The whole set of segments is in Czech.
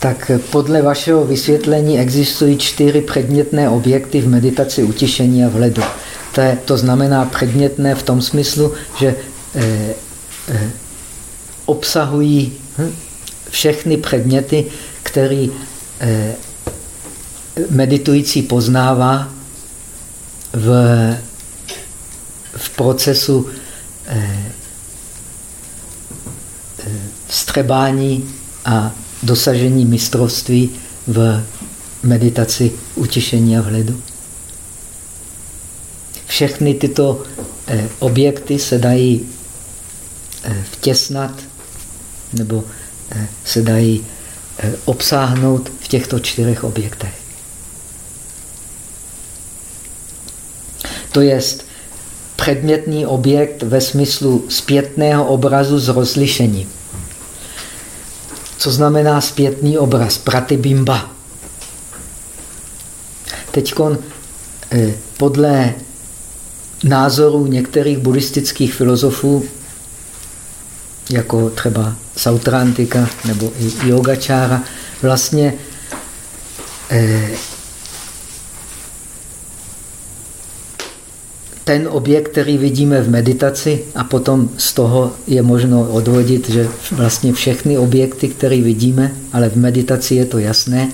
tak podle vašeho vysvětlení existují čtyři předmětné objekty v meditaci utišení a vledu. To, je, to znamená předmětné v tom smyslu, že eh, eh, obsahují hm, všechny předměty, které eh, meditující poznává v, v procesu eh, eh, střebání a dosažení mistrovství v meditaci utišení a vhledu. Všechny tyto eh, objekty se dají eh, vtěsnat nebo eh, se dají obsáhnout v těchto čtyřech objektech. To je předmětný objekt ve smyslu zpětného obrazu z rozlišení. Co znamená zpětný obraz? Pratibimba. Teď podle názorů některých buddhistických filozofů, jako třeba Sautrantika nebo i Yogačára, vlastně ten objekt, který vidíme v meditaci a potom z toho je možno odvodit, že vlastně všechny objekty, které vidíme, ale v meditaci je to jasné,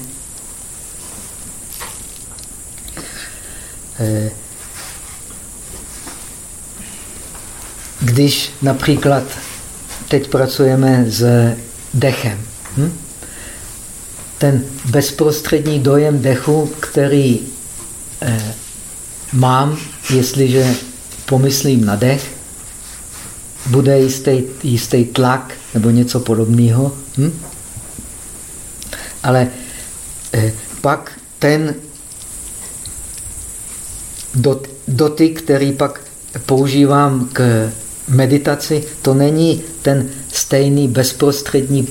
eh, Když například teď pracujeme s dechem, hm? ten bezprostřední dojem dechu, který eh, mám, jestliže pomyslím na dech, bude jistý, jistý tlak nebo něco podobného. Hm? Ale eh, pak ten dotyk, který pak používám k meditaci to není ten stejný bezprostřední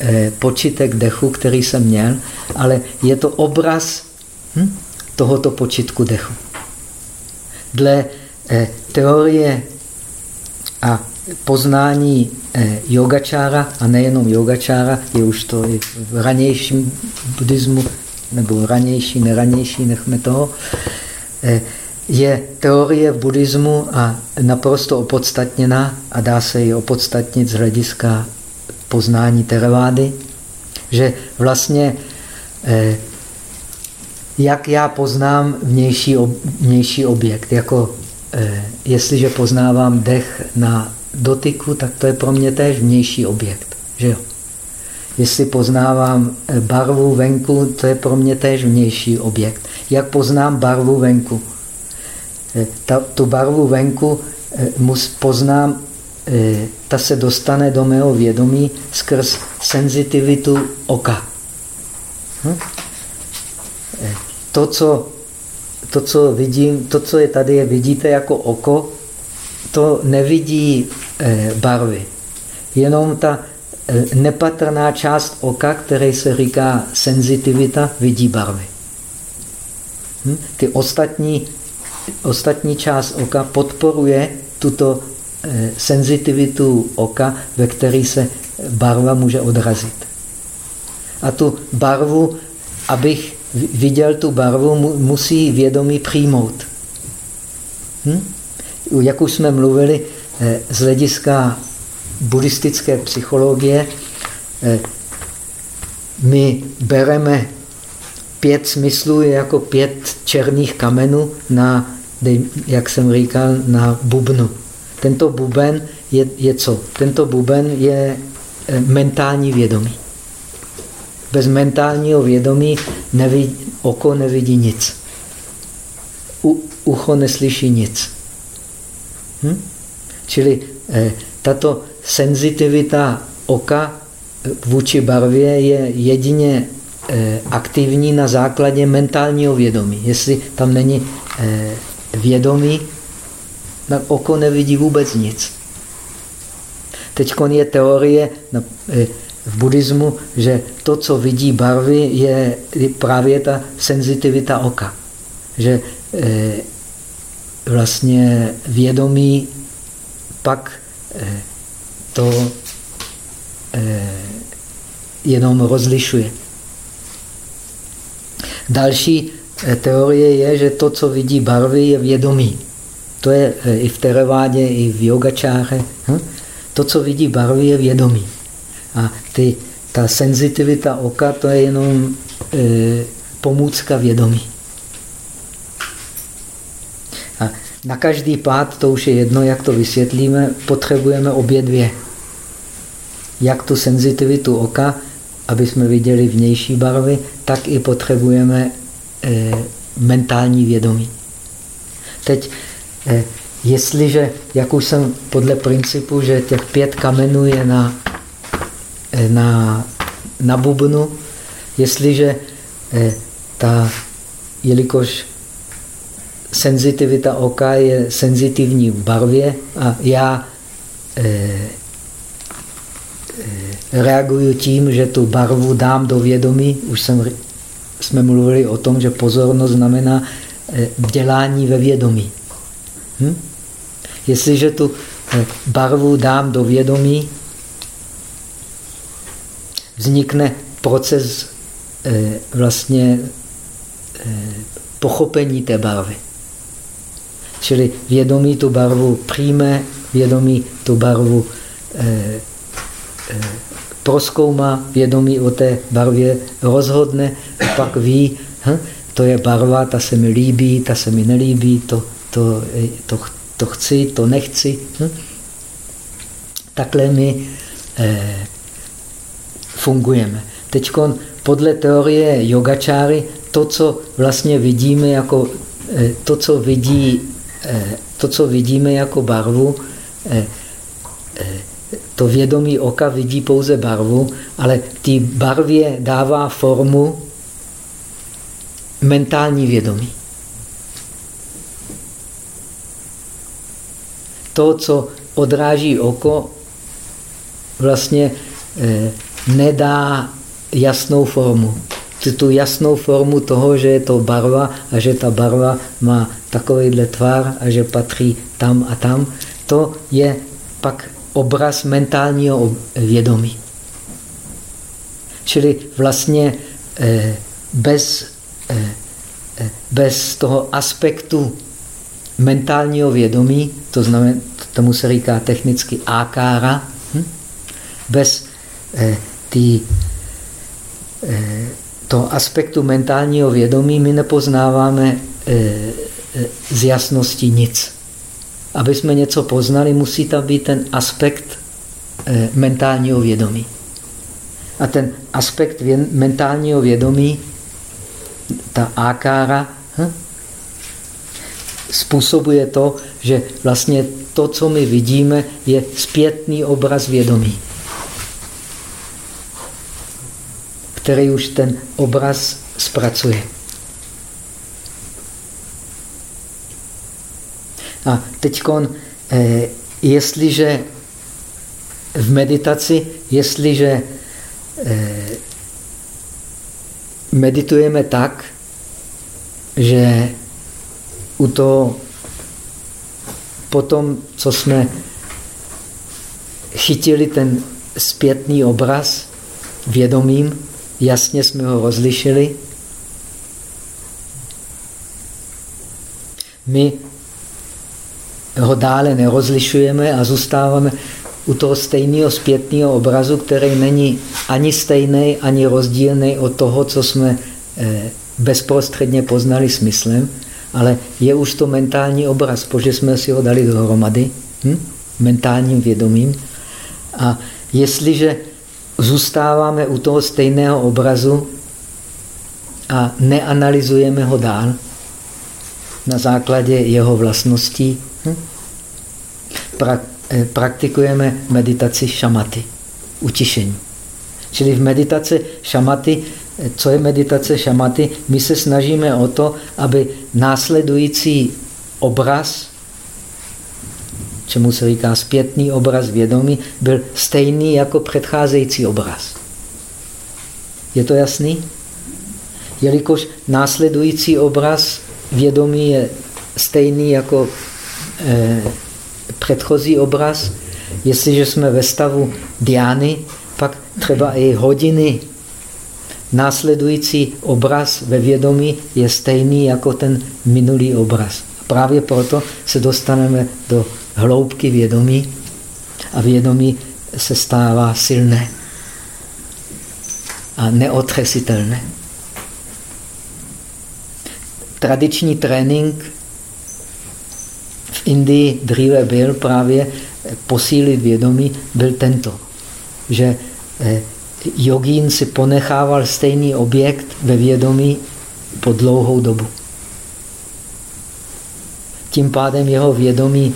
eh, počítek dechu, který jsem měl, ale je to obraz hm, tohoto počítku dechu. Dle eh, teorie a poznání eh, yogačára, a nejenom yogačára, je už to i v ranějším buddhismu, nebo ranější, neranější, nechme toho, eh, je teorie v buddhismu a naprosto opodstatněná a dá se ji opodstatnit z hlediska poznání teravády, že vlastně jak já poznám vnější, ob, vnější objekt, jako eh, jestliže poznávám dech na dotyku, tak to je pro mě též vnější objekt. Že jo? Jestli poznávám eh, barvu venku, to je pro mě též vnější objekt. Jak poznám barvu venku? Eh, ta, tu barvu venku eh, mus, poznám, ta se dostane do mého vědomí skrz senzitivitu oka. Hm? To, co, to, co vidím, to, co je tady, je, vidíte jako oko, to nevidí barvy. Jenom ta nepatrná část oka, které se říká senzitivita, vidí barvy. Hm? Ty ostatní ostatní část oka podporuje tuto eh, senzitivitu oka, ve které se barva může odrazit. A tu barvu, abych viděl tu barvu, musí vědomí přijmout. Hm? Jak už jsme mluvili, eh, z hlediska buddhistické psychologie, eh, my bereme pět smyslů jako pět černých kamenů na, jak jsem říkal, na bubnu. Tento buben je, je co? Tento buben je eh, mentální vědomí. Bez mentálního vědomí nevidí, oko nevidí nic. U, ucho neslyší nic. Hm? Čili eh, tato senzitivita oka eh, vůči barvě je jedině Eh, aktivní na základě mentálního vědomí. Jestli tam není eh, vědomí, tak oko nevidí vůbec nic. Teď je teorie eh, v buddhismu, že to, co vidí barvy, je právě ta senzitivita oka. Že vlastně vědomí pak to jenom rozlišuje. Další eh, teorie je, že to, co vidí barvy, je vědomí. To je eh, i v teravádě, i v yogačáře. Hm? To, co vidí barvy, je vědomí. A ty, ta senzitivita oka, to je jenom e, pomůcka vědomí. A na každý pád, to už je jedno, jak to vysvětlíme, potřebujeme obě dvě. Jak tu senzitivitu oka, aby jsme viděli vnější barvy, tak i potřebujeme e, mentální vědomí. Teď Eh, jestliže, jak už jsem podle principu, že těch pět kamenů je na, na, na bubnu, jestliže eh, ta, jelikož senzitivita oka je senzitivní v barvě a já reaguju tím, že tu barvu dám do vědomí. Už jsem, jsme mluvili o tom, že pozornost znamená dělání ve vědomí. Hm? Jestliže tu eh, barvu dám do vědomí, vznikne proces eh, vlastně eh, pochopení té barvy. Čili vědomí tu barvu přijme, vědomí tu barvu proskoumá, vědomí o té barvě rozhodne a pak ví, hm, to je barva, ta se mi líbí, ta se mi nelíbí, to to, to, to chci, to nechci. Hm? Takhle my eh, fungujeme. Teď podle teorie yogačáry, to, co vlastně vidíme jako, eh, to, co vidí, eh, to, co vidíme jako barvu, eh, to vědomí oka vidí pouze barvu, ale ty barvě dává formu mentální vědomí. to, co odráží oko, vlastně nedá jasnou formu. Tu jasnou formu toho, že je to barva a že ta barva má takovýhle tvar a že patří tam a tam, to je pak obraz mentálního vědomí. Čili vlastně eh, bez, eh, bez toho aspektu mentálního vědomí, to znamená, tomu se říká technicky ákára, hm? bez tý, eh, toho aspektu mentálního vědomí my nepoznáváme eh, eh, z jasnosti nic. Aby jsme něco poznali, musí tam být ten aspekt mentálního vědomí. A ten aspekt mentálního vědomí, ta ákára, hm? způsobuje to, že vlastně to, co my vidíme, je zpětný obraz vědomí, který už ten obraz zpracuje. A teď, eh, jestliže v meditaci, jestliže eh, meditujeme tak, že u toho potom, co jsme chytili ten zpětný obraz vědomím, jasně jsme ho rozlišili, my ho dále nerozlišujeme a zůstáváme u toho stejného zpětného obrazu, který není ani stejný, ani rozdílný od toho, co jsme eh, bezprostředně poznali smyslem ale je už to mentální obraz, protože jsme si ho dali dohromady hm? mentálním vědomím. A jestliže zůstáváme u toho stejného obrazu a neanalyzujeme ho dál na základě jeho vlastností, hm? pra, eh, praktikujeme meditaci šamaty, utišení. Čili v meditaci šamaty co je meditace šamaty, my se snažíme o to, aby následující obraz, čemu se říká zpětný obraz vědomí, byl stejný jako předcházející obraz. Je to jasný? Jelikož následující obraz vědomí je stejný jako eh, předchozí obraz, jestliže jsme ve stavu diány, pak třeba i hodiny následující obraz ve vědomí je stejný jako ten minulý obraz. Právě proto se dostaneme do hloubky vědomí a vědomí se stává silné a neotřesitelné. Tradiční trénink v Indii dříve byl právě posílit vědomí, byl tento, že eh, jogín si ponechával stejný objekt ve vědomí po dlouhou dobu. Tím pádem jeho vědomí,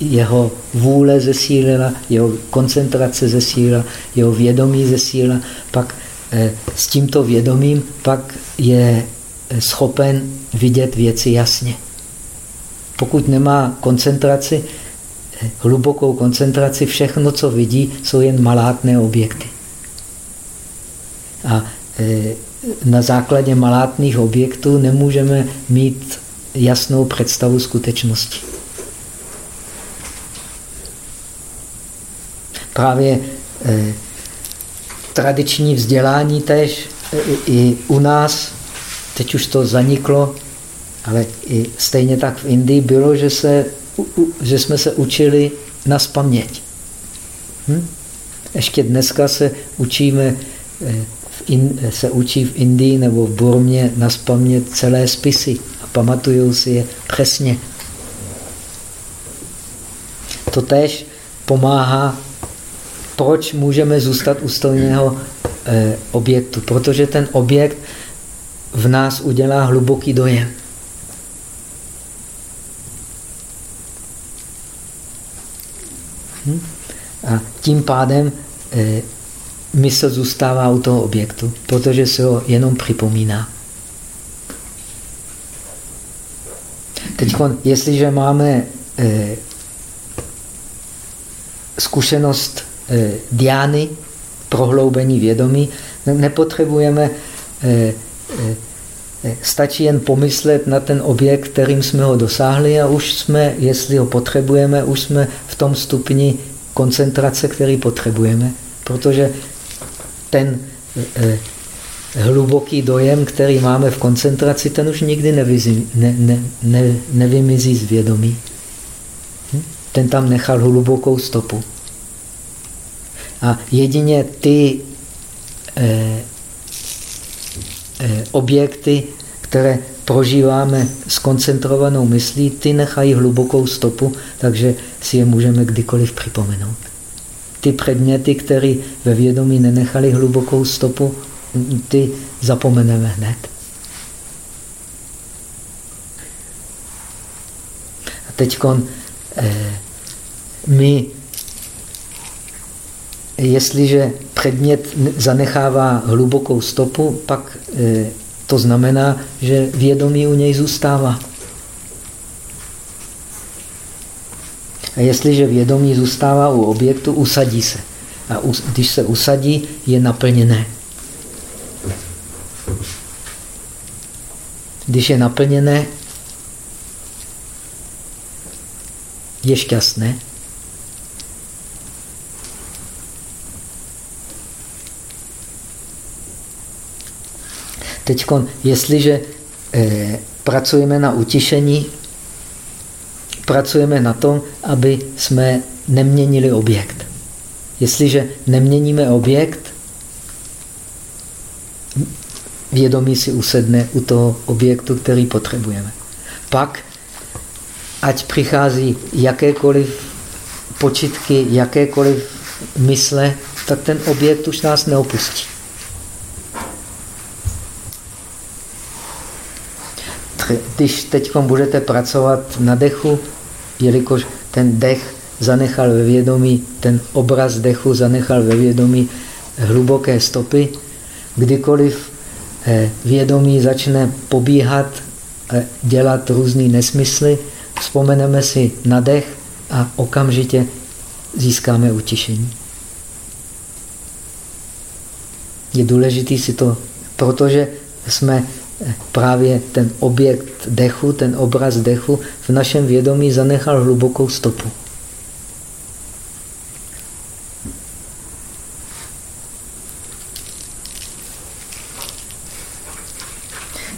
jeho vůle zesílila, jeho koncentrace zesílila, jeho vědomí zesílila, pak eh, s tímto vědomím pak je schopen vidět věci jasně. Pokud nemá koncentraci, hlubokou koncentraci, všechno, co vidí, jsou jen malátné objekty. A na základě malátných objektů nemůžeme mít jasnou představu skutečnosti. Právě eh, tradiční vzdělání tež i, i u nás, teď už to zaniklo, ale i stejně tak v Indii bylo, že, se, že jsme se učili na spaměť. Hm? Ještě dneska se učíme, eh, v in, se učí v Indii nebo v Burmě na spaměť celé spisy a pamatují si je přesně. To tež pomáhá, proč můžeme zůstat u stejného eh, objektu. Protože ten objekt v nás udělá hluboký dojem. Hm? A tím pádem eh, mysl zůstává u toho objektu, protože se ho jenom připomíná. Teď, jestliže máme eh, zkušenost diány, prohloubení vědomí, nepotřebujeme, eh, eh, stačí jen pomyslet na ten objekt, kterým jsme ho dosáhli a už jsme, jestli ho potřebujeme, už jsme v tom stupni koncentrace, který potřebujeme, protože ten eh, hluboký dojem, který máme v koncentraci, ten už nikdy ne, ne, ne, nevymizí z vědomí. Hm? Ten tam nechal hlubokou stopu. A jedině ty eh, eh, objekty, které prožíváme s koncentrovanou myslí, ty nechají hlubokou stopu, takže si je můžeme kdykoliv připomenout. Ty předměty, které ve vědomí nenechali hlubokou stopu, ty zapomeneme hned. A teď eh, my, jestliže předmět zanechává hlubokou stopu, pak eh, to znamená, že vědomí u něj zůstává. A jestliže vědomí zůstává u objektu, usadí se. A když se usadí, je naplněné. Když je naplněné, je šťastné. Teď, jestliže eh, pracujeme na utišení, pracujeme na tom, aby jsme neměnili objekt. Jestliže neměníme objekt, vědomí si usedne u toho objektu, který potřebujeme. Pak, ať přichází jakékoliv počitky, jakékoliv mysle, tak ten objekt už nás neopustí. Když teď budete pracovat na dechu, jelikož ten dech zanechal ve vědomí, ten obraz dechu zanechal ve vědomí hluboké stopy, kdykoliv Eh, vědomí začne pobíhat, dělat různé nesmysly, vzpomeneme si na dech a okamžitě získáme utišení. Je důležité si to, protože jsme eh, právě ten objekt dechu, ten obraz dechu v našem vědomí zanechal hlubokou stopu.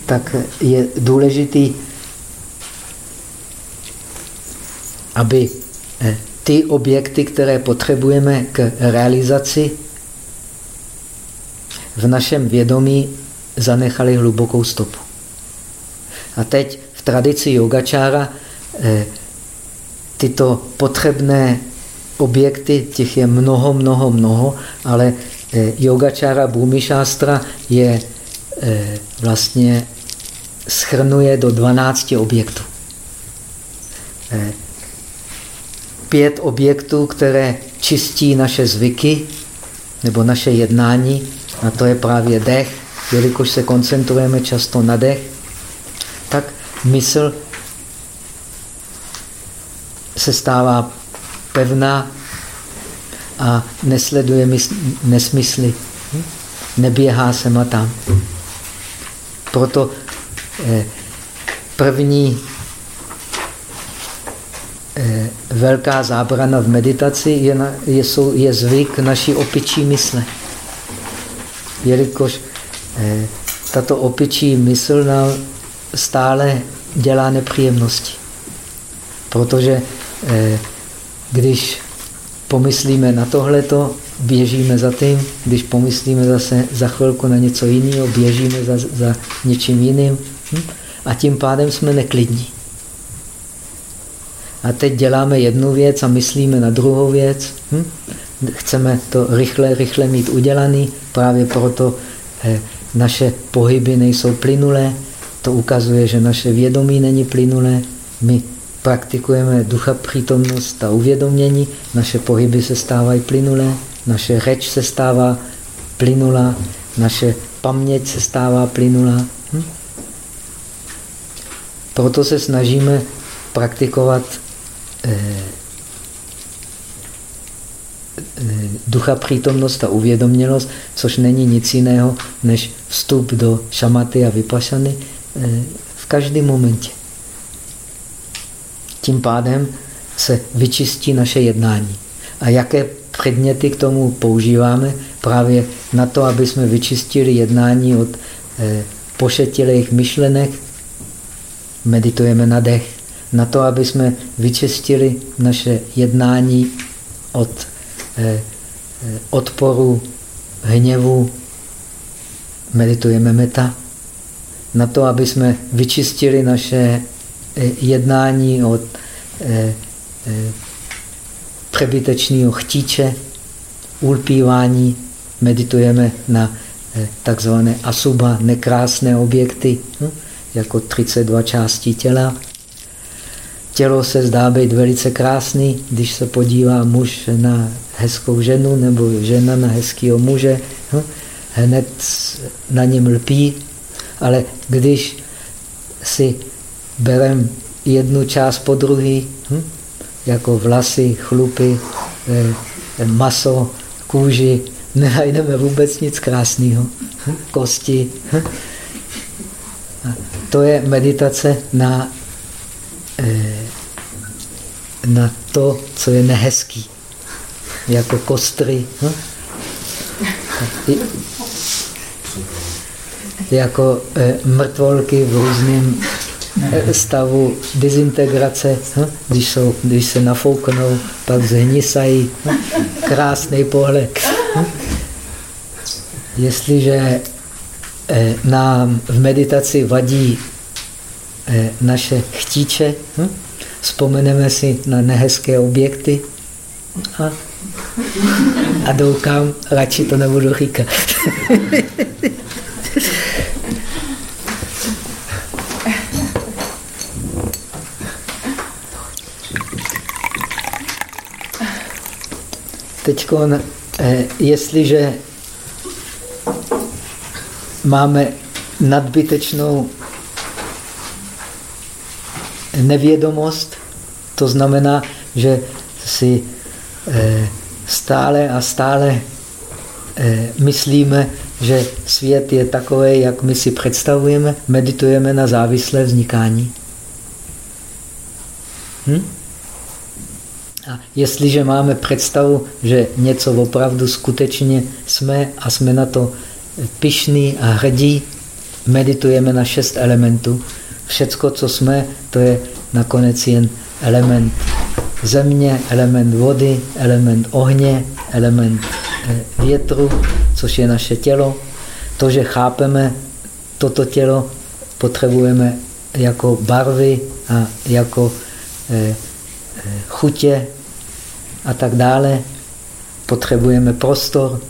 Tak je důležitý, aby eh, ty objekty, které potřebujeme k realizaci v našem vědomí zanechali hlubokou stopu. A teď v tradici yogačára eh, tyto potřebné objekty, těch je mnoho, mnoho, mnoho, ale eh, yogačára Bhumišástra je eh, vlastně schrnuje do 12 objektů. Pět objektů, které čistí naše zvyky nebo naše jednání, a to je právě dech, jelikož se koncentrujeme často na dech, tak mysl se stává pevná a nesleduje nesmysly. Neběhá se a tam. Proto eh, první eh, velká zábrana v meditaci je, je, je zvyk naší opičí mysle. Jelikož tato opičí mysl nám stále dělá nepříjemnosti. Protože eh, když pomyslíme na tohleto, běžíme za tím, když pomyslíme zase za chvilku na něco jiného, běžíme za, za něčím jiným hm? a tím pádem jsme neklidní. A teď děláme jednu věc a myslíme na druhou věc. Hm? Chceme to rychle, rychle mít udělaný, právě proto eh, naše pohyby nejsou plynulé, to ukazuje, že naše vědomí není plynulé. My praktikujeme ducha přítomnost a uvědomění, naše pohyby se stávají plynulé, naše řeč se stává plynulá, naše paměť se stává plynulá. Hm? Proto se snažíme praktikovat eh, ducha přítomnost a uvědomělost, což není nic jiného než vstup do šamaty a vypašany, Eh, v každém momentě. Tím pádem se vyčistí naše jednání. A jaké předměty k tomu používáme? Právě na to, aby jsme vyčistili jednání od eh, pošetilých myšlenek, meditujeme na dech. Na to, aby jsme vyčistili naše jednání od eh, odporu, hněvu, meditujeme meta. Na to, aby jsme vyčistili naše eh, jednání od eh, eh, přebytečného chtíče, ulpívání, meditujeme na takzvané asuba, nekrásné objekty, hm, jako 32 částí těla. Tělo se zdá být velice krásný, když se podívá muž na hezkou ženu nebo žena na hezkého muže, hm, hned na něm lpí, ale když si bereme jednu část po druhý, hm? jako vlasy, chlupy, eh, maso, kůži, nenajdeme vůbec nic krásného. Hm? Kosti. Hm? To je meditace na, eh, na to, co je nehezký. Jako kostry. Hm? jako e, mrtvolky v různém e, stavu dezintegrace, hm? když, jsou, když se nafouknou, pak zhnisají. Hm? Krásný pohled. Jestliže e, nám v meditaci vadí naše chtíče, vzpomeneme si na nehezké objekty a, a doukám, radši to nebudu říkat. Teď, eh, jestliže máme nadbytečnou nevědomost, to znamená, že si eh, stále a stále eh, myslíme, že svět je takový, jak my si představujeme, meditujeme na závislé vznikání. Hm? A jestliže máme představu, že něco opravdu skutečně jsme a jsme na to pišní a hrdí, meditujeme na šest elementů. Všecko, co jsme, to je nakonec jen element země, element vody, element ohně, element eh, větru, což je naše tělo. To, že chápeme toto tělo, potřebujeme jako barvy a jako eh, eh, chutě a tak dále. Potřebujeme prostor.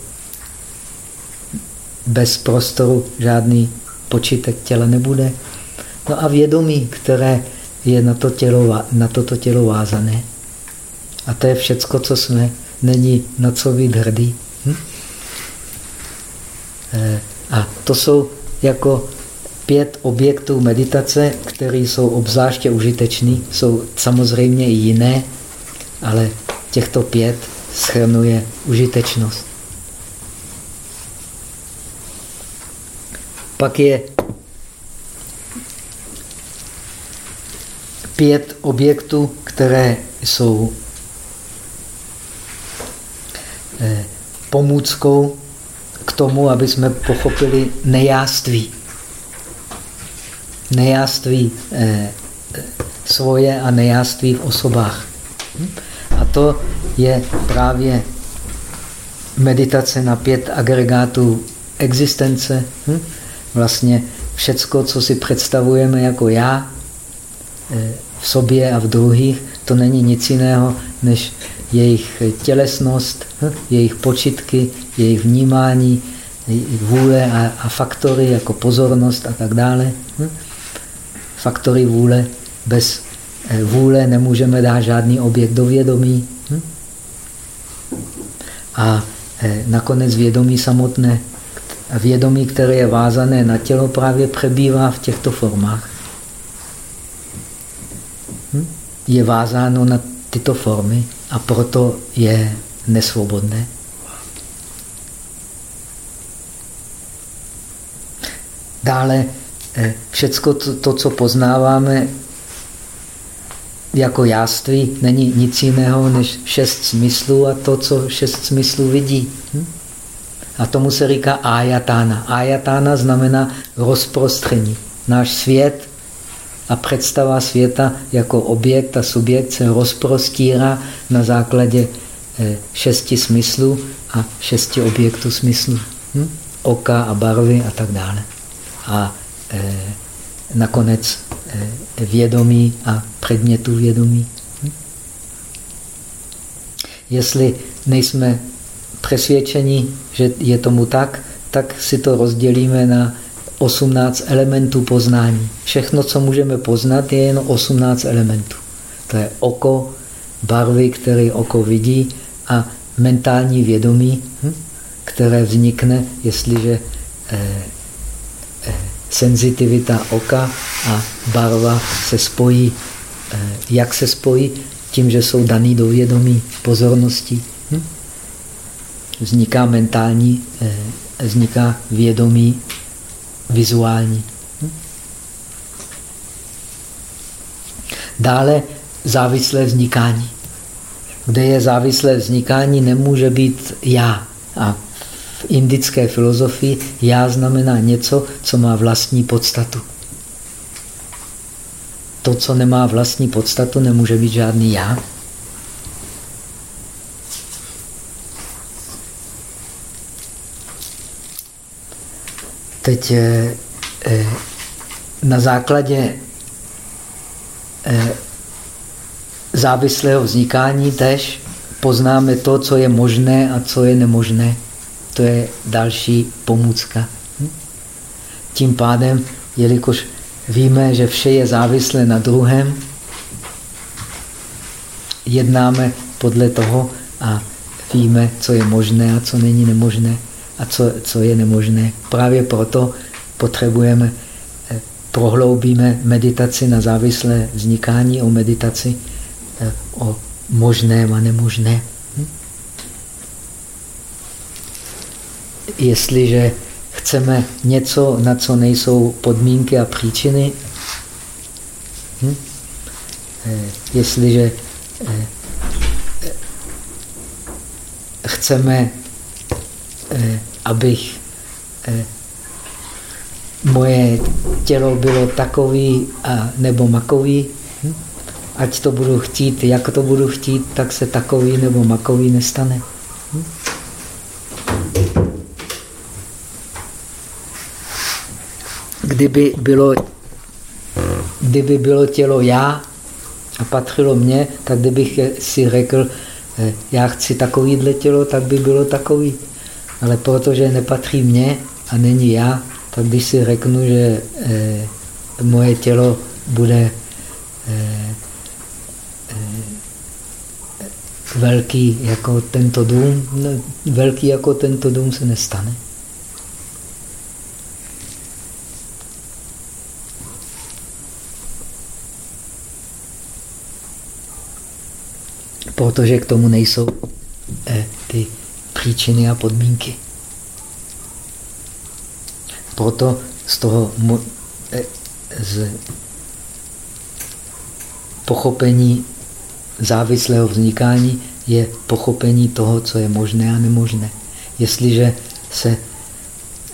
Bez prostoru žádný počítek těla nebude. No a vědomí, které je na, to tělo, na toto tělo vázané. A to je všecko, co jsme. Není na co být hrdý. Hm? Eh, a to jsou jako pět objektů meditace, které jsou obzvláště užitečné. Jsou samozřejmě i jiné, ale těchto pět schrnuje užitečnost. Pak je pět objektů, které jsou eh, pomůckou k tomu, aby jsme pochopili nejáství. Nejáství eh, svoje a nejáství v osobách. A to je právě meditace na pět agregátů existence. Vlastně všecko, co si představujeme jako já, eh, v sobě a v druhých, to není nic jiného, než jejich tělesnost, hm, jejich počitky, jejich vnímání, vůle a, a faktory jako pozornost a tak dále. Hm. Faktory vůle, bez eh, vůle nemůžeme dát žádný objekt do vědomí. Hm. A eh, nakonec vědomí samotné, vědomí, které je vázané na tělo, právě přebývá v těchto formách je vázáno na tyto formy a proto je nesvobodné. Dále eh, všecko to, to, co poznáváme jako jáství, není nic jiného než šest smyslů a to, co šest smyslů vidí. Hm? A tomu se říká ajatána. Ajatána znamená rozprostření. Náš svět a představa světa jako objekt a subjekt se rozprostírá na základě eh, šesti smyslů a šesti objektů smyslu. Hm? Oka a barvy a tak dále. A eh, nakonec eh, vědomí a předmětu vědomí. Hm? Jestli nejsme přesvědčeni, že je tomu tak, tak si to rozdělíme na 18 elementů poznání. Všechno, co můžeme poznat, je jen 18 elementů. To je oko, barvy, které oko vidí a mentální vědomí, hm, které vznikne, jestliže eh, eh, senzitivita oka a barva se spojí. Eh, jak se spojí? Tím, že jsou daný do vědomí pozornosti. Hm? Vzniká mentální, eh, vzniká vědomí vizuální. Dále závislé vznikání. Kde je závislé vznikání, nemůže být já. A v indické filozofii já znamená něco, co má vlastní podstatu. To, co nemá vlastní podstatu, nemůže být žádný já. Teď eh, eh, na základě eh, závislého vznikání tež poznáme to, co je možné a co je nemožné. To je další pomůcka. Hm? Tím pádem, jelikož víme, že vše je závislé na druhém, jednáme podle toho a víme, co je možné a co není nemožné a co, co je nemožné. Právě proto potřebujeme, eh, prohloubíme meditaci na závislé vznikání o meditaci eh, o možném a nemožné. Hm? Jestliže chceme něco, na co nejsou podmínky a příčiny, hm? Eh, jestliže chceme abych eh, moje tělo bylo takový a, nebo makový, ať to budu chtít, jak to budu chtít, tak se takový nebo makový nestane. Kdyby bylo, kdyby bylo tělo já a patřilo mně, tak kdybych si řekl, eh, já chci takovýhle tělo, tak by bylo takový. Ale protože nepatří mně a není já, tak když si řeknu, že eh, moje tělo bude eh, eh, velký jako tento dům, no, velký jako tento dům se nestane. Protože k tomu nejsou eh, ty příčiny a podmínky. Proto z toho e, z pochopení závislého vznikání je pochopení toho, co je možné a nemožné. Jestliže se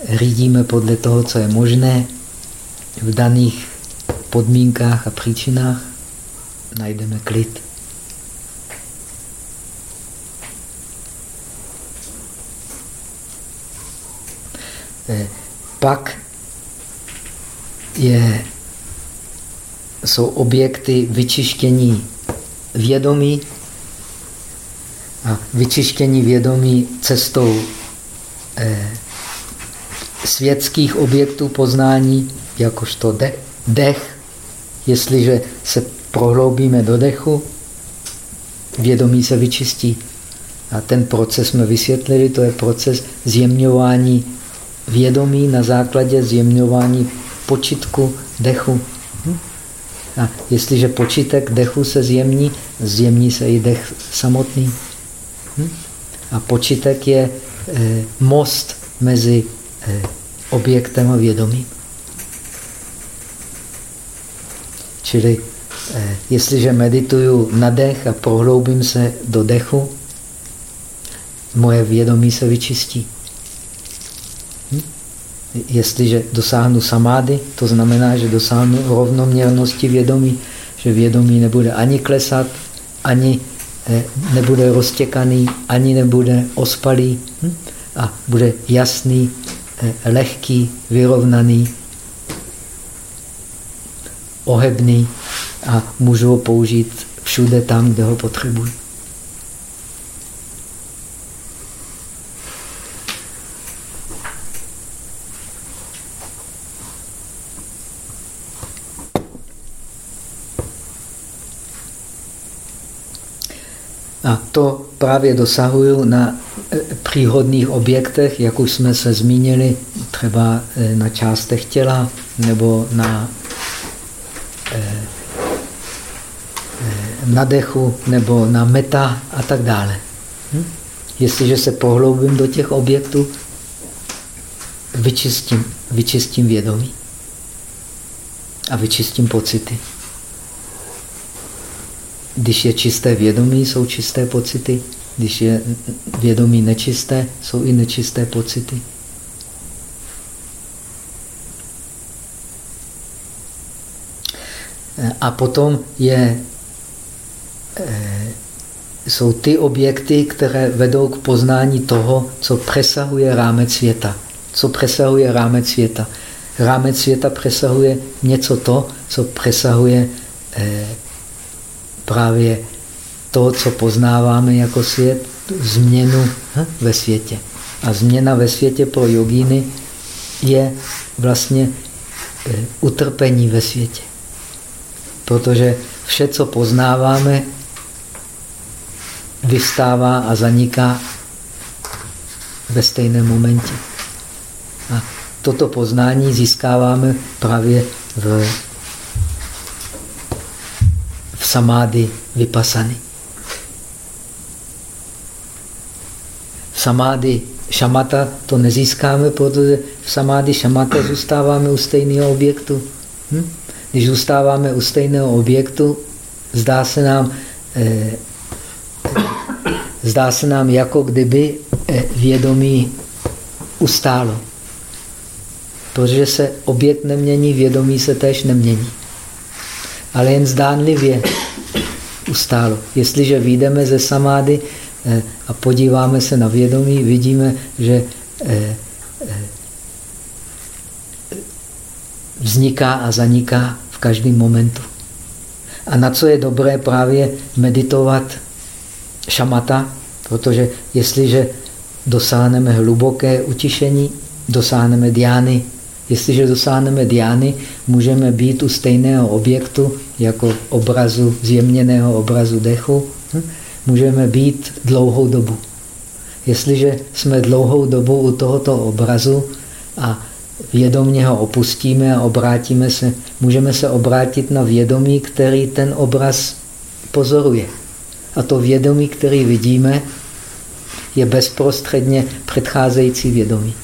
řídíme podle toho, co je možné v daných podmínkách a příčinách, najdeme klid. Pak je, jsou objekty vyčištění vědomí a vyčištění vědomí cestou eh, světských objektů poznání, jakožto de dech. Jestliže se prohloubíme do dechu, vědomí se vyčistí. A ten proces jsme vysvětlili, to je proces zjemňování vědomí na základě zjemňování počitku dechu. Hm? A jestliže počítek dechu se zjemní, zjemní se i dech samotný. Hm? A počítek je eh, most mezi eh, objektem a vědomím. Čili eh, jestliže medituju na dech a prohloubím se do dechu, moje vědomí se vyčistí. Jestliže dosáhnu samády, to znamená, že dosáhnu rovnoměrnosti vědomí, že vědomí nebude ani klesat, ani eh, nebude roztěkaný, ani nebude ospalý hm? a bude jasný, eh, lehký, vyrovnaný, ohebný a můžu ho použít všude tam, kde ho potřebuji. A to právě dosahuju na e, příhodných objektech, jak už jsme se zmínili, třeba e, na částech těla nebo na e, nadechu nebo na meta a tak dále. Hm? Jestliže se pohloubím do těch objektů, vyčistím, vyčistím vědomí a vyčistím pocity. Když je čisté vědomí, jsou čisté pocity. Když je vědomí nečisté, jsou i nečisté pocity. A potom je, eh, jsou ty objekty, které vedou k poznání toho, co přesahuje rámec světa. Co přesahuje rámec světa. Rámec světa přesahuje něco to, co přesahuje eh, právě to, co poznáváme jako svět, změnu hm, ve světě. A změna ve světě pro jogíny je vlastně eh, utrpení ve světě. Protože vše, co poznáváme, vystává a zaniká ve stejném momentě. A toto poznání získáváme právě v samády vypasany. V samády šamata to nezískáme, protože v samády šamata zůstáváme u stejného objektu. Hm? Když zůstáváme u stejného objektu, zdá se nám, eh, zdá se nám jako kdyby eh, vědomí ustálo. Protože se objekt nemění, vědomí se též nemění. Ale jen zdánlivě ustálo. Jestliže vyjdeme ze samády eh, a podíváme se na vědomí, vidíme, že eh, eh, vzniká a zaniká v každém momentu. A na co je dobré právě meditovat šamata, protože jestliže dosáhneme hluboké utišení, dosáhneme diány. Jestliže dosáhneme diány, můžeme být u stejného objektu, jako obrazu, zjemněného obrazu dechu, hm? můžeme být dlouhou dobu. Jestliže jsme dlouhou dobu u tohoto obrazu a vědomně ho opustíme a obrátíme se, můžeme se obrátit na vědomí, který ten obraz pozoruje. A to vědomí, který vidíme, je bezprostředně předcházející vědomí.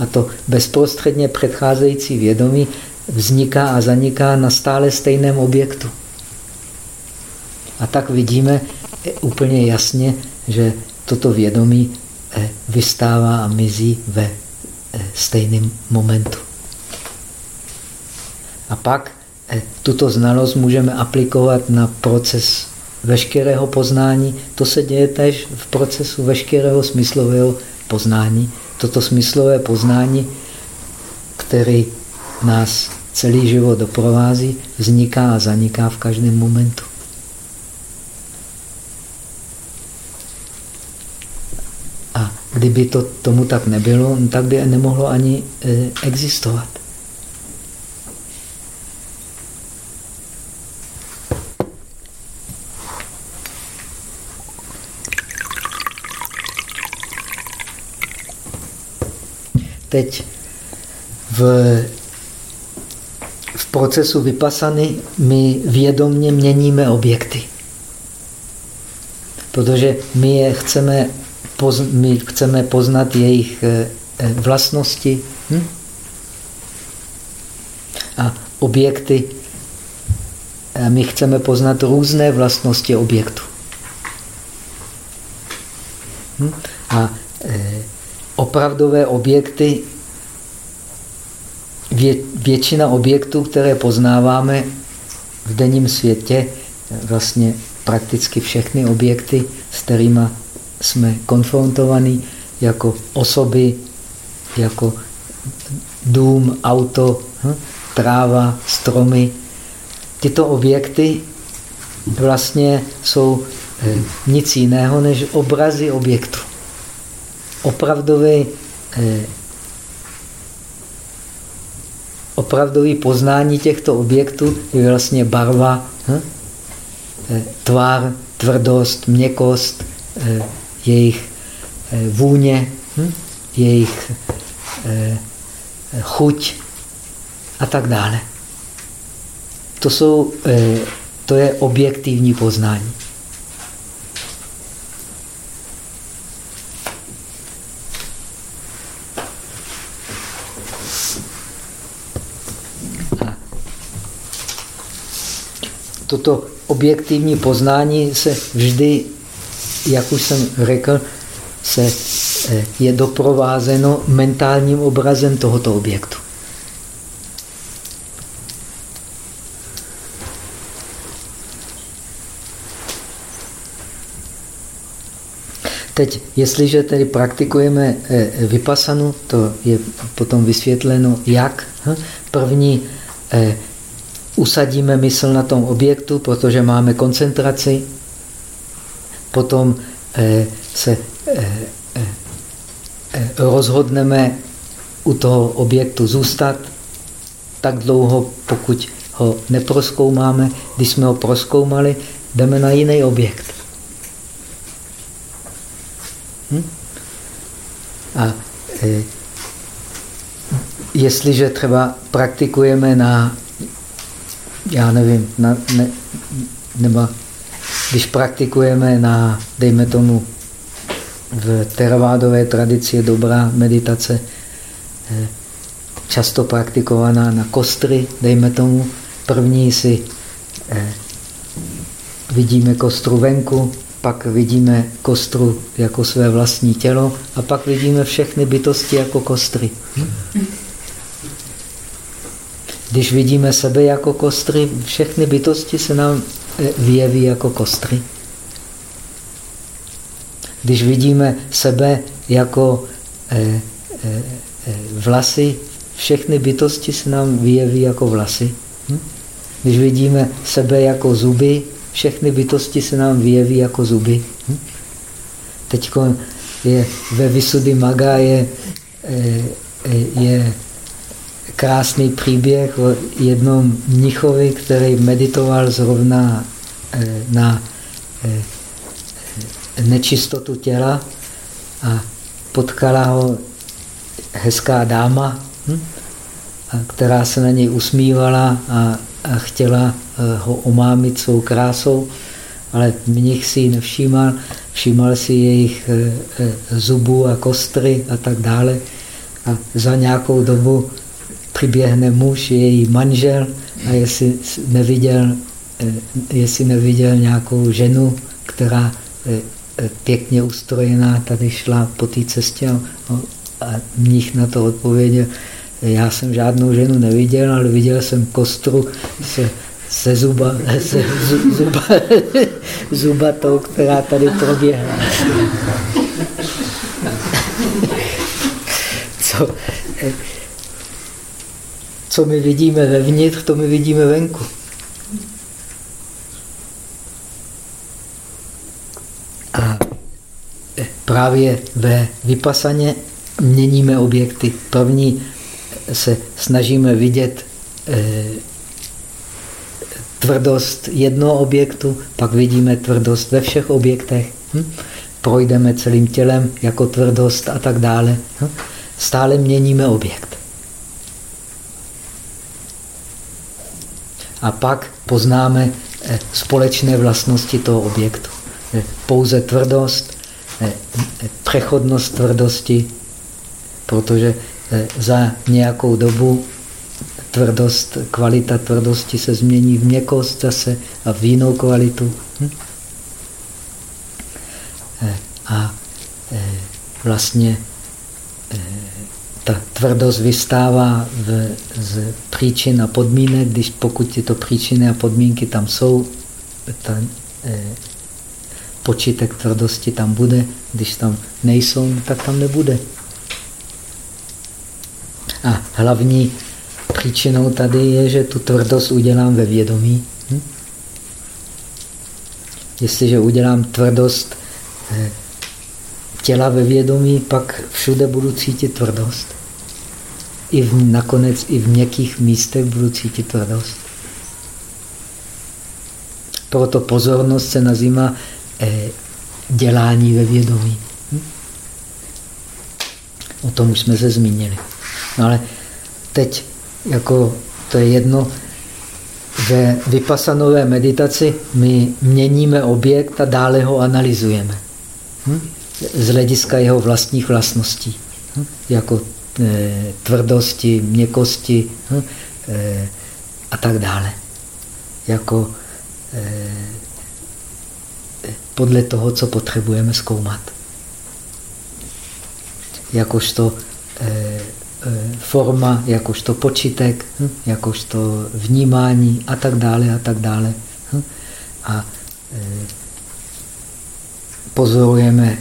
A to bezprostředně předcházející vědomí vzniká a zaniká na stále stejném objektu. A tak vidíme úplně jasně, že toto vědomí eh, vystává a mizí ve eh, stejném momentu. A pak tuto znalost můžeme aplikovat na proces veškerého poznání. To se děje tež v procesu veškerého smyslového poznání. Toto smyslové poznání, který nás celý život doprovází, vzniká a zaniká v každém momentu. A kdyby to tomu tak nebylo, tak by nemohlo ani e, existovat. Teď v, v procesu vypasany my vědomně měníme objekty. Protože my je chceme, poz, my chceme poznat jejich eh, vlastnosti hm? a objekty. My chceme poznat různé vlastnosti objektu. Hm? A e, opravdové objekty, vě, většina objektů, které poznáváme v denním světě, vlastně prakticky všechny objekty, s kterými jsme konfrontovaní, jako osoby, jako dům, auto, hm, tráva, stromy. Tyto objekty vlastně jsou eh, nic jiného než obrazy objektu opravdové eh, opravdové poznání těchto objektů je vlastně barva, hm? Eh, tvár, tvrdost, měkost, eh, jejich vůně, hm? jejich chuť a tak dále. To, jsou, to je objektivní poznání. Toto objektivní poznání se vždy, jak už jsem řekl, se, eh, je doprovázeno mentálním obrazem tohoto objektu. Teď, jestliže tedy praktikujeme eh, vypasanu, to je potom vysvětleno jak. Hm? První eh, usadíme mysl na tom objektu, protože máme koncentraci, potom eh, se eh, eh, rozhodneme u toho objektu zůstat tak dlouho, pokud ho neproskoumáme. Když jsme ho proskoumali, jdeme na jiný objekt. Hm? A jestliže třeba praktikujeme na já nevím, na, ne, nebo když praktikujeme na, dejme tomu, v teravádové tradici je dobrá meditace, eh, často praktikovaná na kostry, dejme tomu, první si eh, vidíme kostru venku, pak vidíme kostru jako své vlastní tělo a pak vidíme všechny bytosti jako kostry. Když vidíme sebe jako kostry, všechny bytosti se nám eh, vyjeví jako kostry. Když vidíme sebe jako eh, eh, vlasy, všechny bytosti se nám vyjeví jako vlasy. Hm? Když vidíme sebe jako zuby, všechny bytosti se nám vyjeví jako zuby. Hm? Teď je ve Vysudy Maga je, je krásný příběh o jednom mnichovi, který meditoval zrovna eh, na eh, nečistotu těla a potkala ho hezká dáma, hm? která se na něj usmívala a, chtěla eh, ho omámit svou krásou, ale mnich si ji nevšímal, všímal si jejich zubů a kostry a tak dále. A za nějakou dobu přiběhne muž, její manžel a jestli neviděl, eh, jestli neviděl nějakou ženu, která eh, eh, pěkně ustrojená tady šla po té cestě a mnich na to odpověděl, já jsem žádnou ženu neviděl, ale viděl jsem kostru se, se, zuba, se zuba, zubatou, která tady proběhla. Co? Co my vidíme vevnitř, to my vidíme venku. A právě ve vypasaně měníme objekty. První se snažíme vidět eh, tvrdost jednoho objektu, pak vidíme tvrdost ve všech objektech. Hm? Projdeme celým tělem jako tvrdost a tak dále. Hm? Stále měníme objekt. A pak poznáme eh, společné vlastnosti toho objektu. Eh, pouze tvrdost, eh, přechodnost tvrdosti, protože za nějakou dobu tvrdost, kvalita tvrdosti se změní v měkost zase a v jinou kvalitu. Hm? A vlastně ta tvrdost vystává v, z příčin a podmínek, když pokud tyto příčiny a podmínky tam jsou, ten eh, počítek tvrdosti tam bude, když tam nejsou, tak tam nebude. A hlavní příčinou tady je, že tu tvrdost udělám ve vědomí. Hm? Jestliže udělám tvrdost eh, těla ve vědomí, pak všude budu cítit tvrdost. I v, nakonec i v měkkých místech budu cítit tvrdost. Proto pozornost se nazývá eh, dělání ve vědomí. Hm? O tom už jsme se zmínili. No ale teď, jako to je jedno, ve vypasanové meditaci my měníme objekt a dále ho analyzujeme. Hm? Z hlediska jeho vlastních vlastností, hm? jako eh, tvrdosti, měkosti hm? eh, a tak dále. Jako eh, podle toho, co potřebujeme zkoumat. Jakožto forma, jakožto počítek, hm? jakožto vnímání a tak dále a tak dále. A pozorujeme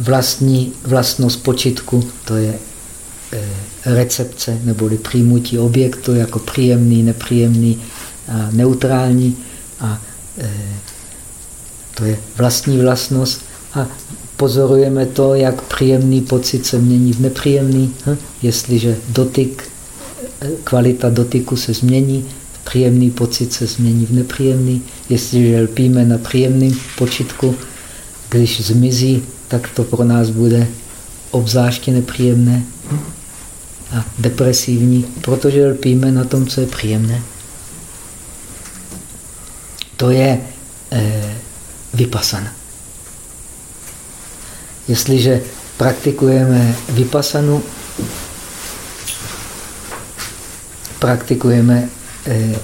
vlastní vlastnost počitku, to je eh, recepce neboli přijmutí objektu jako příjemný, nepříjemný a neutrální. A eh, to je vlastní vlastnost. A pozorujeme to, jak příjemný pocit se mění v nepříjemný. Hm? Jestliže dotyk, kvalita dotyku se změní, příjemný pocit se změní v nepříjemný. Jestliže lpíme na příjemném počitku, když zmizí tak to pro nás bude obzvláště nepříjemné a depresivní, protože lpíme na tom, co je příjemné. To je eh, vypasana. Jestliže praktikujeme vypasanu, praktikujeme, eh,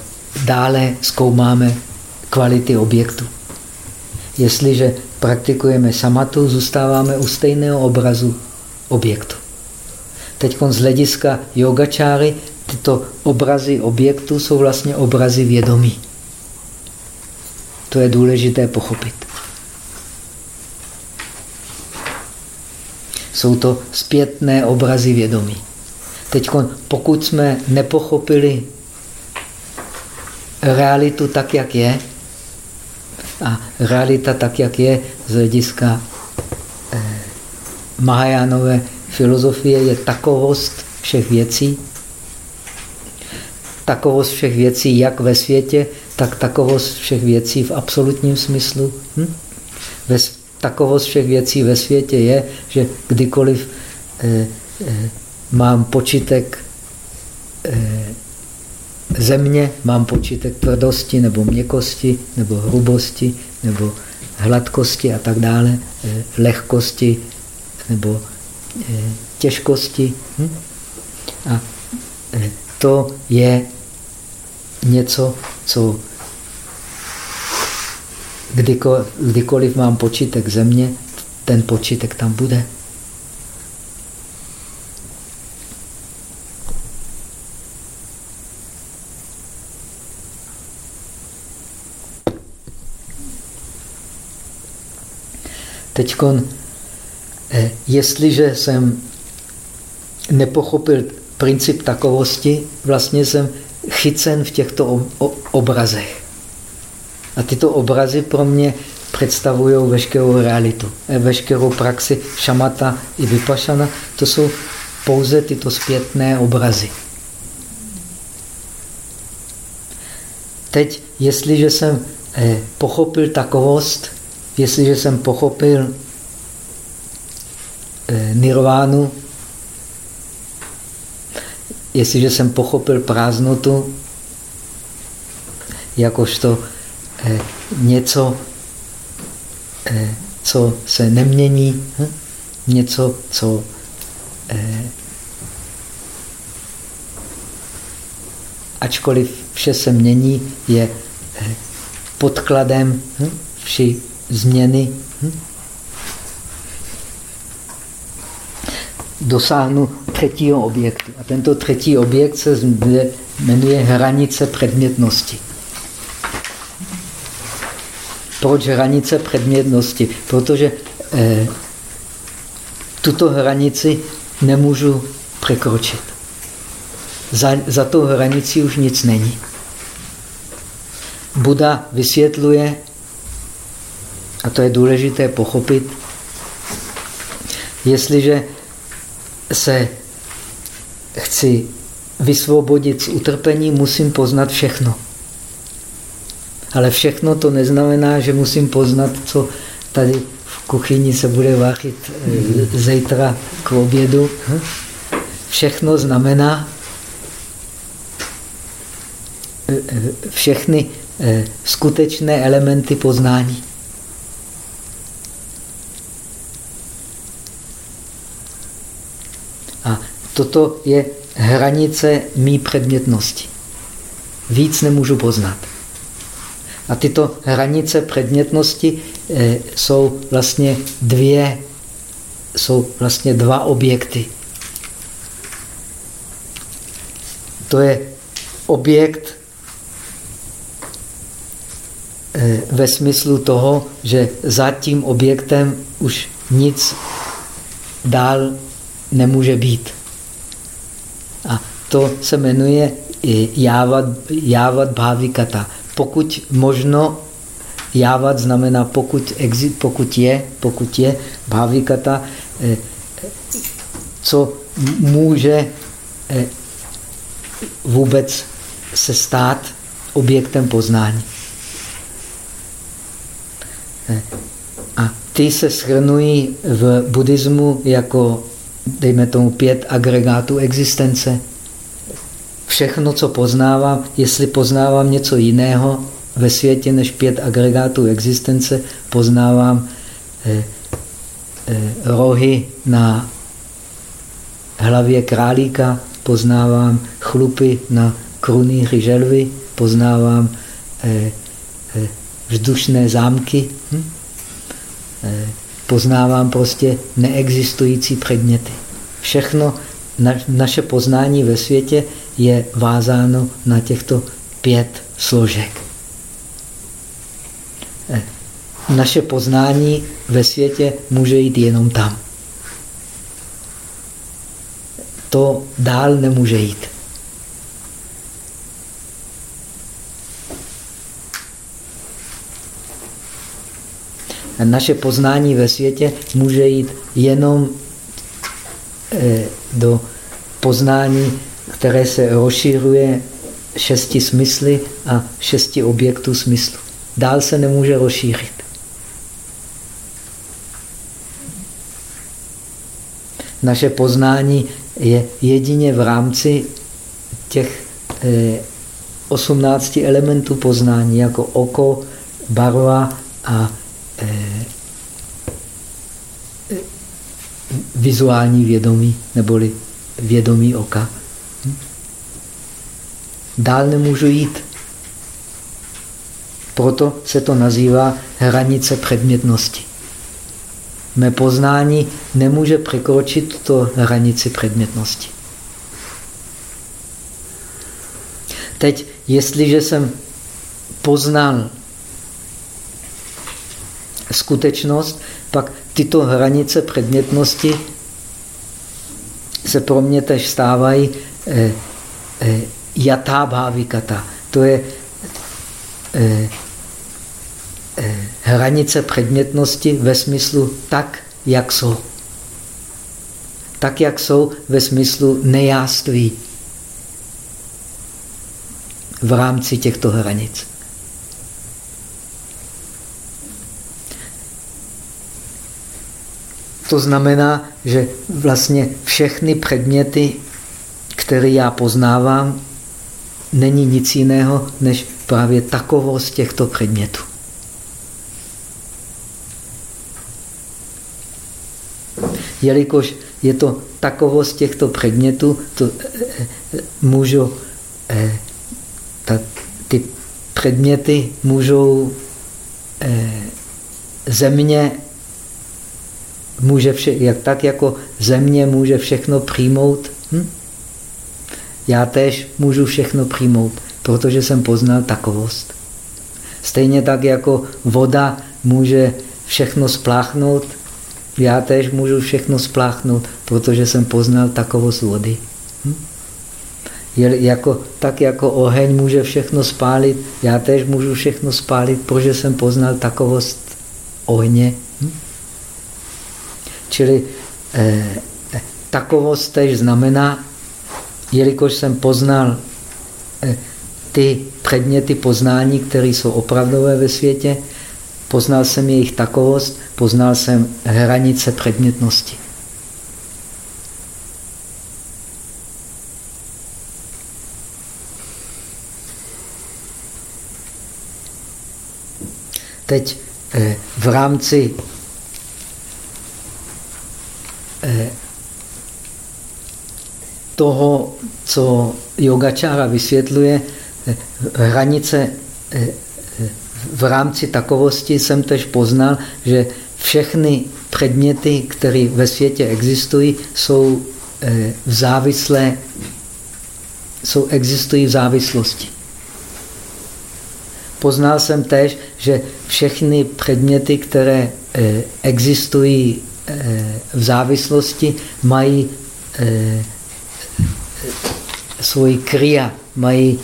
dále zkoumáme kvality objektu. Jestliže praktikujeme samatu, zůstáváme u stejného obrazu objektu. Teď z hlediska yogačáry tyto obrazy objektů jsou vlastně obrazy vědomí. To je důležité pochopit. Jsou to zpětné obrazy vědomí. Teď, pokud jsme nepochopili realitu tak, jak je, a realita tak, jak je z hlediska eh, Mahajánové filozofie, je takovost všech věcí. Takovost všech věcí jak ve světě, tak takovost všech věcí v absolutním smyslu. Hm? Ve, takovost všech věcí ve světě je, že kdykoliv eh, eh, mám počítek eh, země, mám počítek tvrdosti nebo měkosti nebo hrubosti nebo hladkosti a tak dále, eh, lehkosti nebo eh, těžkosti. Hm? A eh, to je něco, co kdykoliv mám počítek země, ten počítek tam bude. Teď, eh, jestliže jsem nepochopil princip takovosti, vlastně jsem chycen v těchto obrazech. A tyto obrazy pro mě představují veškerou realitu, eh, veškerou praxi šamata i vypašana. To jsou pouze tyto zpětné obrazy. Teď, jestliže jsem eh, pochopil takovost, jestliže jsem pochopil eh, nirvánu, jestliže jsem pochopil prázdnotu, jakožto eh, něco, eh, co se nemění, hm? něco, co ačkoliv vše se mění, je podkladem hm? vši změny. Dosáhnu třetího objektu. A tento třetí objekt se jmenuje hranice předmětnosti. Proč hranice předmětnosti? Protože eh, tuto hranici nemůžu překročit. Za, za tou hranicí už nic není. Buda vysvětluje a to je důležité pochopit, jestliže se chci vysvobodit z utrpení, musím poznat všechno. Ale všechno to neznamená, že musím poznat, co tady v kuchyni se bude váchit eh, zítra k obědu. Všechno znamená eh, eh, všechny skutečné elementy poznání. Toto je hranice mý předmětnosti. Víc nemůžu poznat. A tyto hranice předmětnosti e, jsou vlastně dvě, jsou vlastně dva objekty. To je objekt e, ve smyslu toho, že za tím objektem už nic dál nemůže být. To se jmenuje jávat, jávat bhavikata. Pokud možno, jávat znamená pokud, exit, pokud je, pokud je bhavikata, eh, co může eh, vůbec se stát objektem poznání. Eh, a ty se shrnují v buddhismu jako dejme tomu pět agregátů existence. Všechno, co poznávám, jestli poznávám něco jiného ve světě než pět agregátů existence, poznávám eh, eh, rohy na hlavě králíka, poznávám chlupy na krunýři želvy, poznávám eh, eh, vzdušné zámky. Hm? Eh, poznávám prostě neexistující předměty. Všechno naše poznání ve světě je vázáno na těchto pět složek. Eh, naše poznání ve světě může jít jenom tam. To dál nemůže jít. Naše poznání ve světě může jít jenom do poznání, které se rozšířuje šesti smysly a šesti objektů smyslu. Dál se nemůže rozšířit. Naše poznání je jedině v rámci těch eh, 18 elementů poznání, jako oko, barva a eh, vizuální vědomí, neboli vědomí oka. Dál nemůžu jít. Proto se to nazývá hranice předmětnosti. Mé poznání nemůže překročit tuto hranici předmětnosti. Teď, jestliže jsem poznal skutečnost, pak tyto hranice předmětnosti se pro mě tež stávají eh, eh, jatábhávikata. To je eh, eh, hranice předmětnosti ve smyslu tak, jak jsou. Tak, jak jsou ve smyslu nejáství v rámci těchto hranic. To znamená, že vlastně všechny předměty, které já poznávám, není nic jiného, než právě takovost těchto předmětů. Jelikož je to takovost těchto předmětů, to eh, eh, můžu, eh, ta, ty předměty můžou země může vše, jak, tak jako země může všechno přijmout, hm? já též můžu všechno přijmout, protože jsem poznal takovost. Stejně tak jako voda může všechno spláchnout, já též můžu všechno spláchnout, protože jsem poznal takovost vody. Hm? Je, jako, tak jako oheň může všechno spálit, já též můžu všechno spálit, protože jsem poznal takovost ohně. Čili eh, takovost tež znamená, jelikož jsem poznal eh, ty předměty poznání, které jsou opravdové ve světě, poznal jsem jejich takovost, poznal jsem hranice předmětnosti. Teď eh, v rámci toho, co yogačára vysvětluje, eh, hranice eh, v rámci takovosti jsem tež poznal, že všechny předměty, které ve světě existují, jsou v závislé, jsou, existují v závislosti. Poznal jsem tež, že všechny předměty, které existují v závislosti mají eh, svoji kria, mají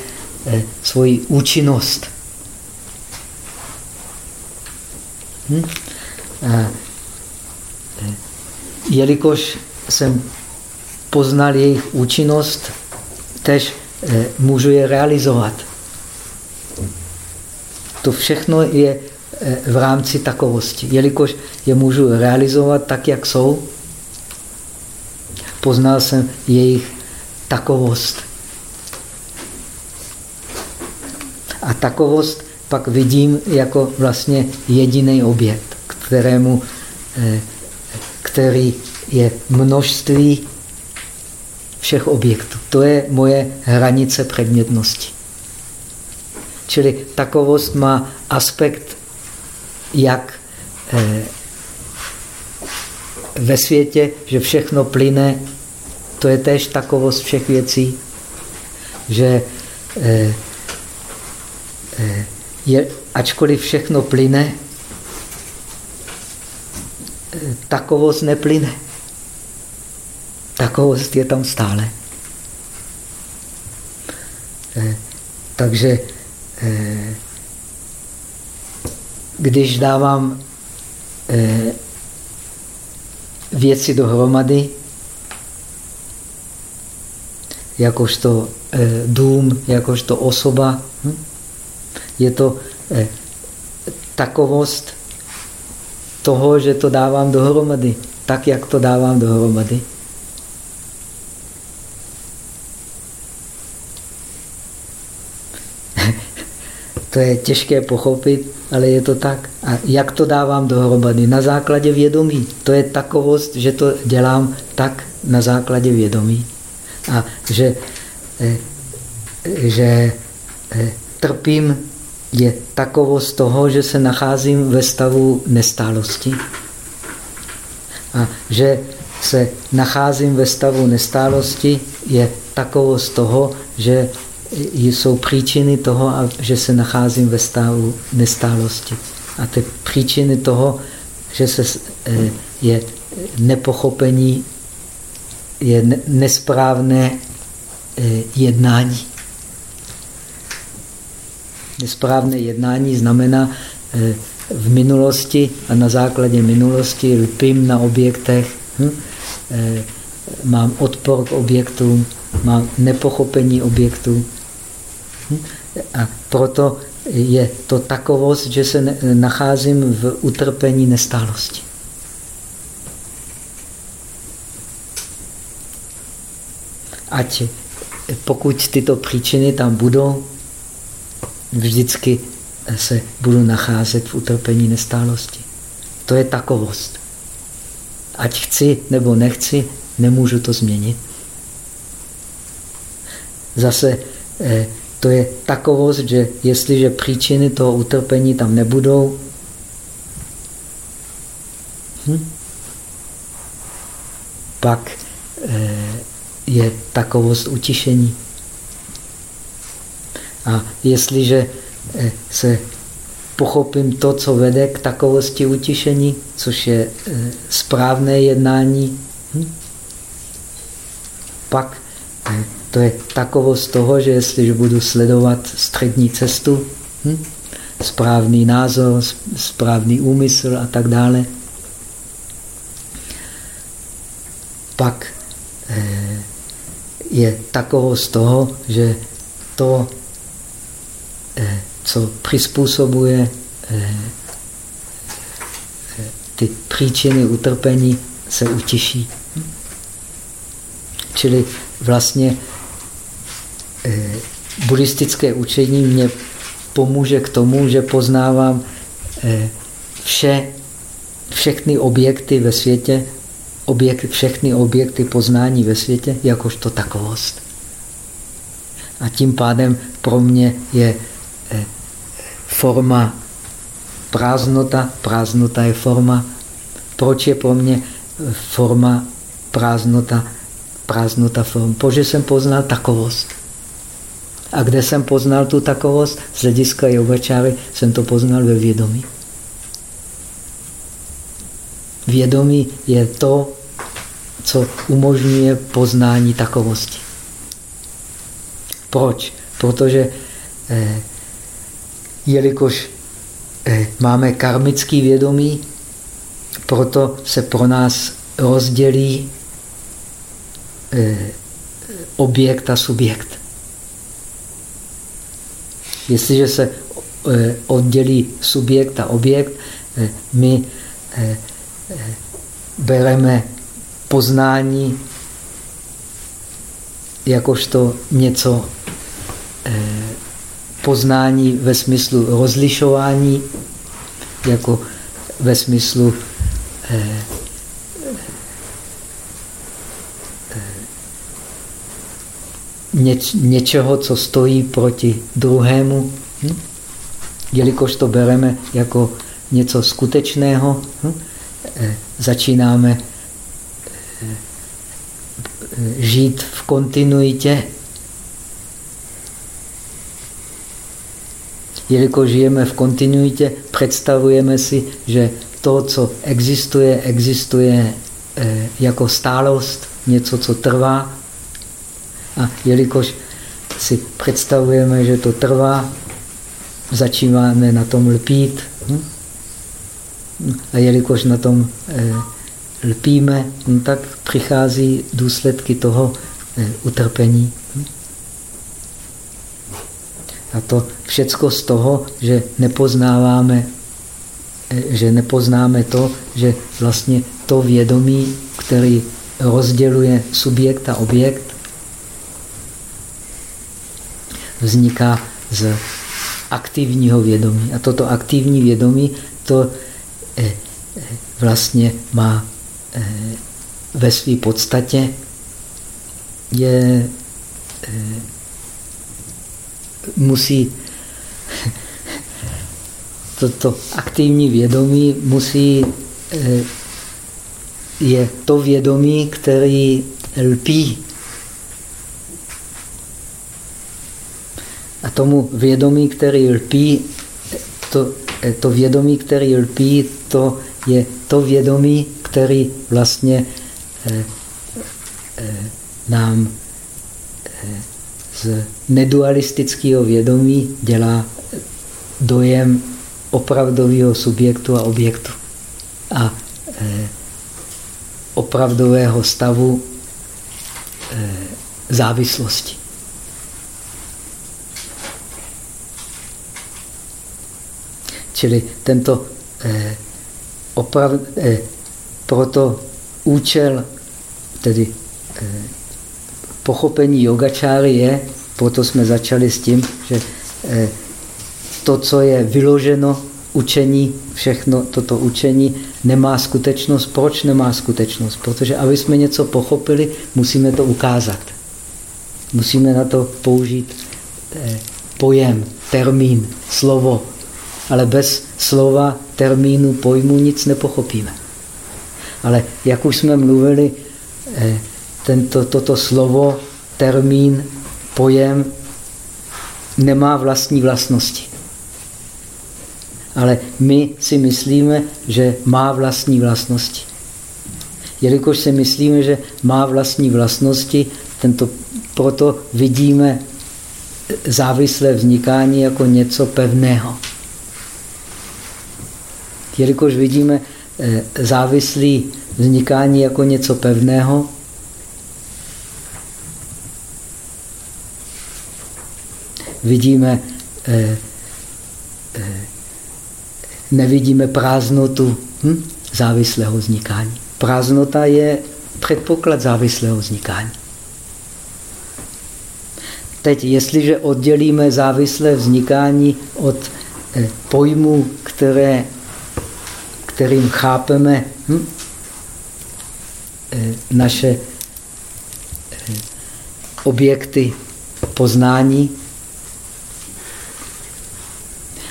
eh, svoji účinnost. Hm? A, eh, jelikož jsem poznal jejich účinnost, tež můžu je realizovat. To všechno je v rámci takovosti. Jelikož je můžu realizovat tak, jak jsou, poznal jsem jejich takovost. A takovost pak vidím jako vlastně jediný objekt, kterému, eh, který je množství všech objektů. To je moje hranice předmětnosti. Čili takovost má aspekt jak eh, ve světě, že všechno plyne to je též takovost všech věcí, že eh, eh, je, ačkoliv všechno plyne, eh, takovost neplyne. Takovost je tam stále. Eh, takže když dávám věci dohromady, jakožto dům, jakožto osoba, hm? je to takovost toho, že to dávám dohromady, tak, jak to dávám dohromady. To je těžké pochopit, ale je to tak. A jak to dávám dohromady? Na základě vědomí. To je takovost, že to dělám tak na základě vědomí. A že, eh, že eh, trpím je takovost toho, že se nacházím ve stavu nestálosti. A že se nacházím ve stavu nestálosti je takovost toho, že jsou příčiny toho, že se nacházím ve stavu nestálosti. A ty příčiny toho, že se eh, je nepochopení, je nesprávné eh, jednání. Nesprávné jednání znamená eh, v minulosti a na základě minulosti lpím na objektech, hm? mám odpor k objektům, mám nepochopení objektů, a proto je to takovost, že se nacházím v utrpení nestálosti. Ať pokud tyto příčiny tam budou, vždycky se budu nacházet v utrpení nestálosti. To je takovost. Ať chci nebo nechci, nemůžu to změnit. Zase eh, to je takovost, že jestliže příčiny toho utrpení tam nebudou, hm, pak eh, je takovost utišení. A jestliže eh, se pochopím to, co vede k takovosti utišení, což je eh, správné jednání, hm, pak eh, to je takovost toho, že jestliže budu sledovat střední cestu, hm, správný názor, správný úmysl a tak dále, pak eh, je takovost toho, že to, eh, co přizpůsobuje eh, ty příčiny utrpení, se utiší. Čili vlastně Eh, buddhistické učení mě pomůže k tomu, že poznávám eh, vše, všechny objekty ve světě, objekt, všechny objekty poznání ve světě, jakožto takovost. A tím pádem pro mě je eh, forma prázdnota, prázdnota je forma. Proč je pro mě forma prázdnota, prázdnota forma? Protože jsem poznal takovost. A kde jsem poznal tu takovost? Z hlediska yogačáry jsem to poznal ve vědomí. Vědomí je to, co umožňuje poznání takovosti. Proč? Protože eh, jelikož eh, máme karmický vědomí, proto se pro nás rozdělí eh, objekt a subjekt. Jestliže se eh, oddělí subjekt a objekt, eh, my eh, bereme poznání jakožto něco poznání ve smyslu rozlišování, jako ve smyslu něč, něčeho, co stojí proti druhému. Hm? Jelikož to bereme jako něco skutečného, hm? e, začínáme žít v kontinuitě. Jelikož žijeme v kontinuitě, představujeme si, že to, co existuje, existuje eh, jako stálost, něco, co trvá. A jelikož si představujeme, že to trvá, začínáme na tom lpít. Hm? A jelikož na tom eh, lpíme, tak přichází důsledky toho eh, utrpení. Hm? A to všecko z toho, že nepoznáváme, eh, že nepoznáme to, že vlastně to vědomí, který rozděluje subjekt a objekt, vzniká z aktivního vědomí. A toto aktivní vědomí to eh, vlastně má ve své podstatě je musí toto aktivní vědomí musí je to vědomí, který lpí. A tomu vědomí, který lpí, to, to vědomí, který lpí, to je to vědomí, který vlastně eh, eh, nám eh, z nedualistického vědomí dělá dojem opravdového subjektu a objektu a opravdového stavu závislosti. Čili tento oprav, proto účel, tedy eh, pochopení yogačáry je, proto jsme začali s tím, že eh, to, co je vyloženo učení, všechno toto učení nemá skutečnost. Proč nemá skutečnost? Protože aby jsme něco pochopili, musíme to ukázat. Musíme na to použít eh, pojem, termín, slovo, ale bez slova, termínu, pojmu nic nepochopíme. Ale jak už jsme mluvili, eh, tento, toto slovo, termín, pojem nemá vlastní vlastnosti. Ale my si myslíme, že má vlastní vlastnosti. Jelikož si myslíme, že má vlastní vlastnosti, tento, proto vidíme závislé vznikání jako něco pevného jelikož vidíme závislý vznikání jako něco pevného, vidíme, eh, eh, nevidíme prázdnotu hm, závislého vznikání. Prázdnota je předpoklad závislého vznikání. Teď, jestliže oddělíme závislé vznikání od pojmů, které kterým chápeme hm, eh, naše eh, objekty poznání,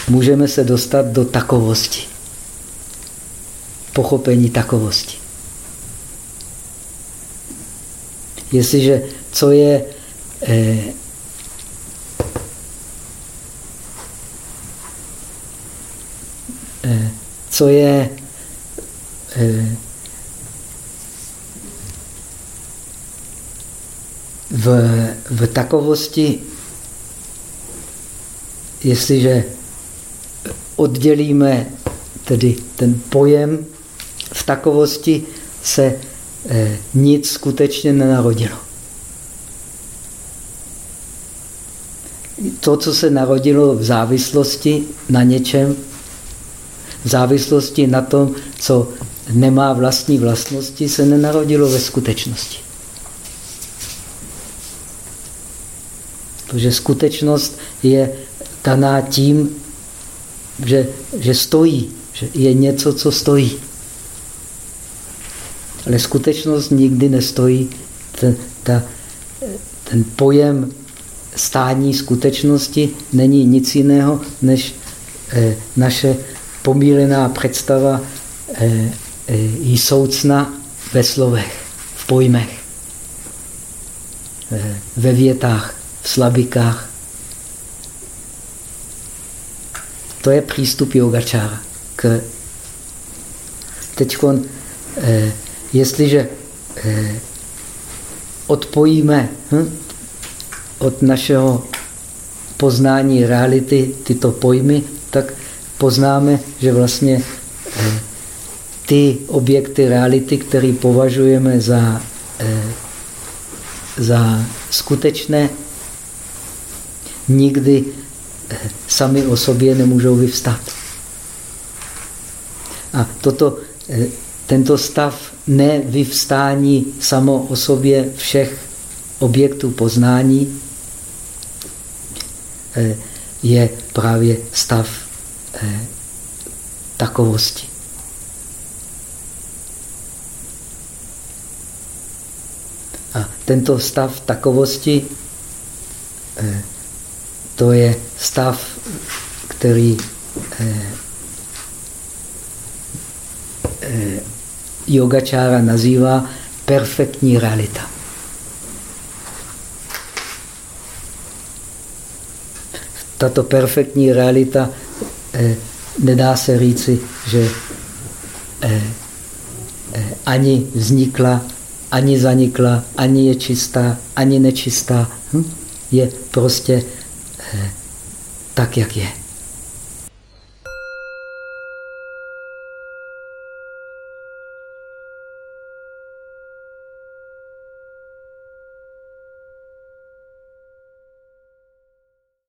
můžeme se dostat do takovosti. Pochopení takovosti. Jestliže co je eh, eh, co je v, v takovosti, jestliže oddělíme tedy ten pojem, v takovosti se eh, nic skutečně nenarodilo. To, co se narodilo v závislosti na něčem, v závislosti na tom, co nemá vlastní vlastnosti, se nenarodilo ve skutečnosti. Protože skutečnost je daná tím, že, že stojí, že je něco, co stojí. Ale skutečnost nikdy nestojí. Ten, ta, ten pojem stání skutečnosti není nic jiného, než eh, naše pomílená představa eh, jí soucna ve slovech, v pojmech. ve větách, v slabikách. To je přístup yogačára. K... Teď, eh, jestliže eh, odpojíme hm, od našeho poznání reality tyto pojmy, tak poznáme, že vlastně eh, ty objekty reality, které považujeme za, eh, za skutečné, nikdy eh, sami o sobě nemůžou vyvstat. A toto, tento stav nevyvstání samo o sobě všech objektů poznání je právě stav takovosti. A tento stav takovosti, eh, to je stav, který eh, eh, yogačára nazývá perfektní realita. Tato perfektní realita nedá se říci, že ani vznikla ani zanikla, ani je čistá, ani nečistá. Hm? Je prostě eh, tak, jak je.